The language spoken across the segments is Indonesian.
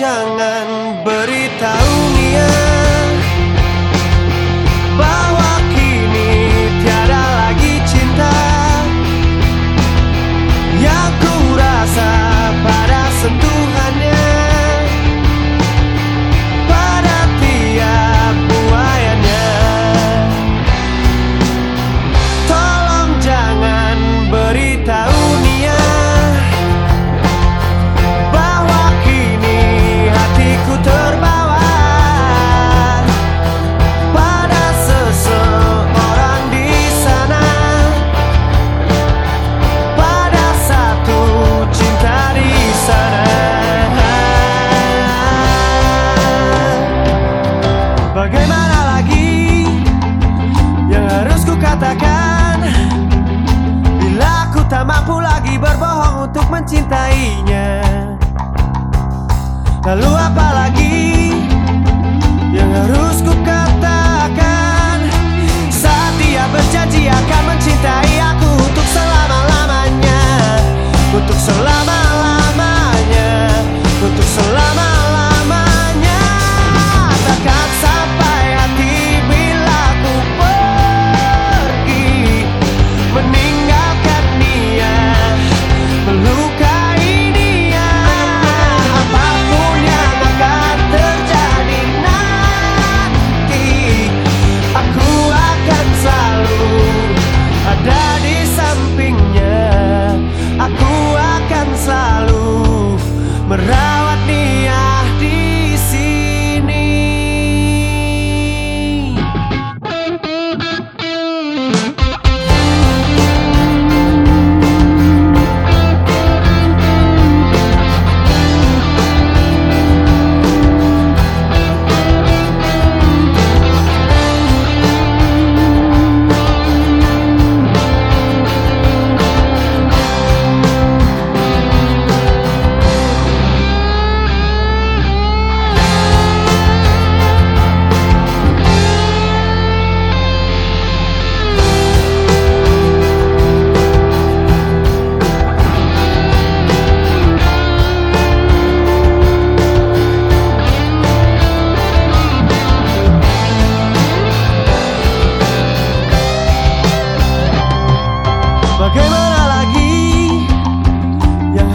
jangan beritahu mampu lagi berbohong untuk mencintainya. Lalu apa lagi yang harus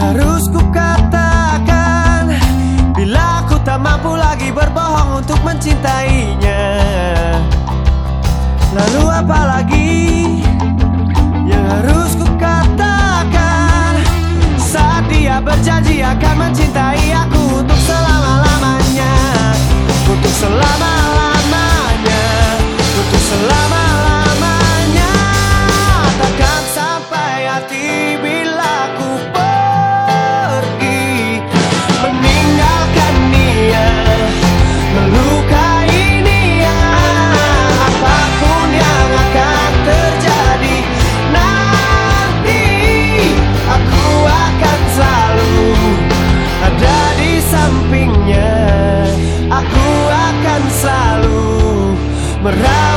Harus ku katakan Bila aku tak mampu lagi berbohong untuk mencintainya. Lalu apa Ra